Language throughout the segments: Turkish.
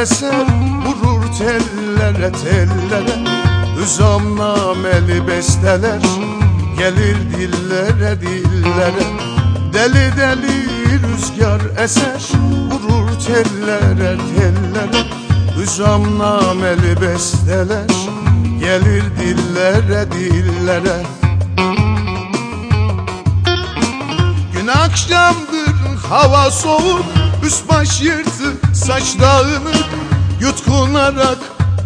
eser Vurur tellere tellere. Hüzam nameli besteler Gelir dillere dillere. Deli deli rüzgar eser Vurur tellere tellere. Hüzam nameli besteler Gelir dillere dillere. Gün akşamdır hava soğuk Üst yırtık saç dağınık Yutkunarak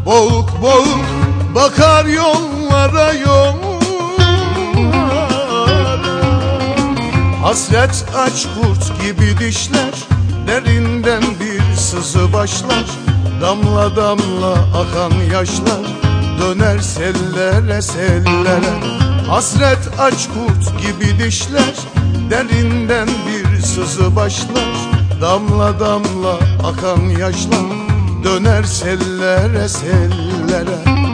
boğuk boğuk Bakar yollara yollara. Hasret aç kurt gibi dişler Derinden bir sızı başlar. Damla damla akan yaşlar Döner sellere sellere. Hasret aç kurt gibi dişler Derinden bir sızı başlar Damla damla akan yaşlar Döner sellere sellere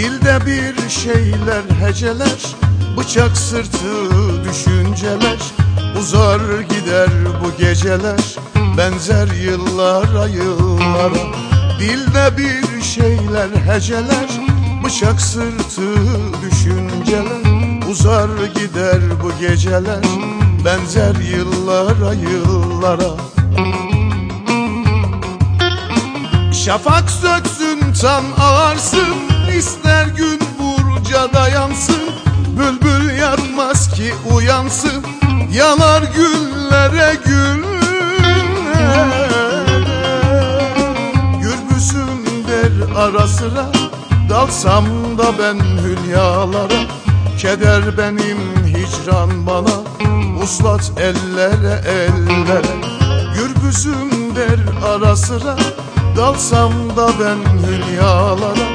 Dilde bir şeyler heceler Bıçak sırtı düşünceler. Uzar gider bu geceler Benzer yıllara yıllara Dilde bir şeyler heceler Bıçak sırtı düşünceler. Uzar gider bu geceler Benzer yıllara yıllara Şafak söksün tan ağarsın ister uyansın Yanar güllere güllere Gürbüzüm der ara sıra Dalsam da ben hülyalara. Keder benim hicran bana Uslat ellere ellere. Gürbüzüm der ara sıra Dalsam da ben hülyalara.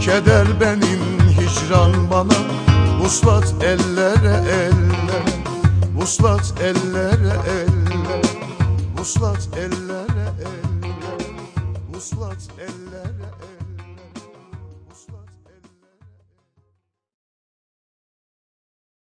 Keder benim hicran bana Vuslat ellere ellere Vuslat ellere ellere Vuslat ellere ellere Vuslat ellere ellere